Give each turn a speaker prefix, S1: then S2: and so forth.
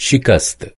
S1: și castă.